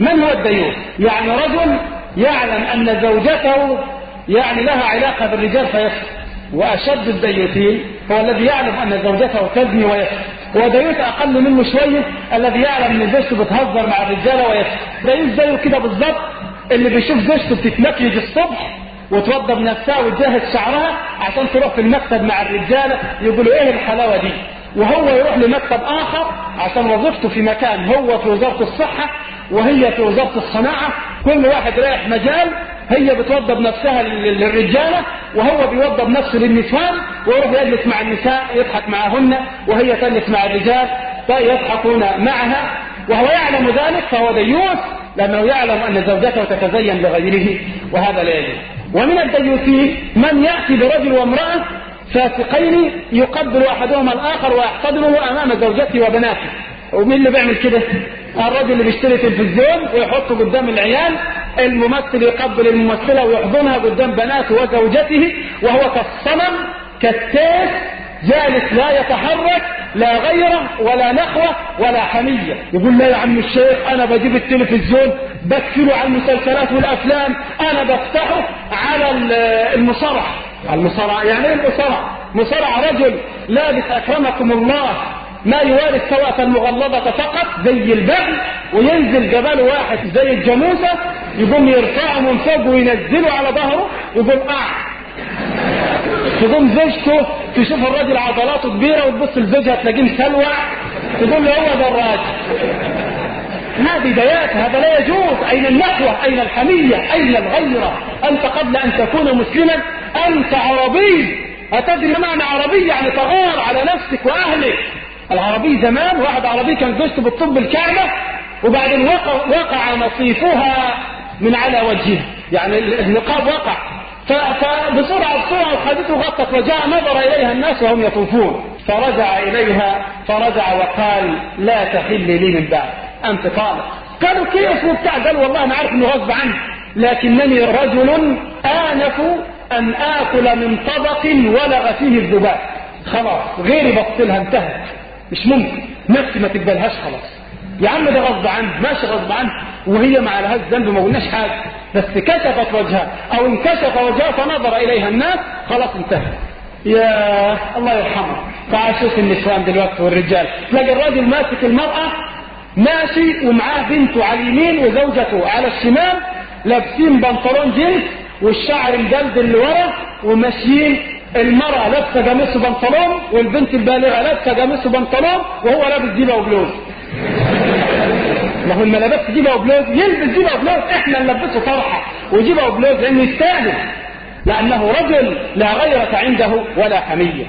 من هو الديوث يعني رجل يعلم أن زوجته يعني لها علاقة بالرجال فيسكت وأشد الديوثين هو الذي يعلم أن زوجته تزني ويسكت وديوث أقل منه شوية الذي يعلم أن زوجته بتهزر مع الرجالة ويسكت ديوث زيه كده بالظبط اللي بيشوف زوجته بتتمكيج الصبح وتوضب نفسها وتجهز شعرها عشان تروح في المكتب مع الرجالة يقولوا إيه الحلاوة دي؟ وهو يروح لمكتب آخر عشان وظيفته في مكان هو في وزارة الصحة وهي في وزارة الصناعة. كل واحد رايح مجال هي بتوضب نفسها للرجالة وهو بيوضب نفسه للنسوان ويروح يجلس مع النساء يضحك معهن وهي تجلس مع الرجال يضحكون معها. وهو يعلم ذلك فهو ديوث لأنه يعلم أن زوجته تتزين لغيره وهذا لا يجوز. ومن الديوثين من يأتي برجل وامرأة فاسقين يقبل أحدهما الآخر ويحتضنه أمام زوجته وبناته. ومين اللي بيعمل كده؟ الراجل اللي بيشتري تلفزيون ويحطه قدام العيال الممثل يقبل الممثلة ويحضنها قدام بناته وزوجته وهو كالصنم كالتاس جالس لا يتحرك لا غيرة ولا نخوة ولا حمية. يقول لا يا عم الشيخ أنا بجيب التلفزيون بكفله على المسلسلات والأفلام أنا بفتحه على المصارع. على المصارع يعني إيه المصارع؟ مصارع رجل. لابس اكرمكم الله. ما يواري السواء المغلظة فقط زي البغل وينزل جبال واحد زي الجاموسة يقوم يرفعه من فوق وينزله على ظهره ويقوم قاع تقوم زوجته تشوف الراجل عضلاته كبيرة وتبص لزوجها تلاقيه مسلوع تقول له هو ده الراجل. هذه بيات هذا لا يجوز. أين النخوة أين الحمية؟ أين الغيرة؟ أنت قبل أن تكون مسلما أنت عربي. أتدري ما معنى عربي؟ يعني تغار على نفسك وأهلك. العربي زمان واحد عربي كان زوجته بالطب الكعبة وبعدين وقع, وقع نصيفها من على وجهه. يعني النقاب وقع. فبسرعة بسرعة خدته غطت وجاء نظر إليها الناس وهم يطوفون. فرجع إليها فرجع وقال لا تحل لي من بعد أنت طالق. قالوا كيف وبتاع قال والله أنا عارف أنه غصب عني لكنني رجل آنف أن آكل من طبق ولغ فيه الذباب. خلاص غيري بطلها انتهت. مش ممكن. نفسي ما تقبلهاش خلاص. يا عم ده غصب عنه ماشي غصب عنه وهي ما عليهاش ذنب ما قلناش حاجة. بس كشفت وجهها. أو انكشف وجهها فنظر إليها الناس. خلاص انتهى. يا الله يرحمه. تعال شوف النسوان دلوقتي والرجال. تلاقي الراجل ماسك المرأة. ماشي ومعاه بنته على اليمين وزوجته على الشمال. لابسين بنطلون جينز والشعر مدلدل لورا وماشيين المرأة لابسة قميص بنطلون والبنت البالغة لابسة قميص بنطلون وهو لابس جيبة وبلوز. ما هو لما لبست جيبة وبلوز يلبس جيبة وبلوز إحنا نلبسه طرحه وجيبة وبلوز لأنه يستاهل لأنه رجل لا غيرة عنده ولا حمية.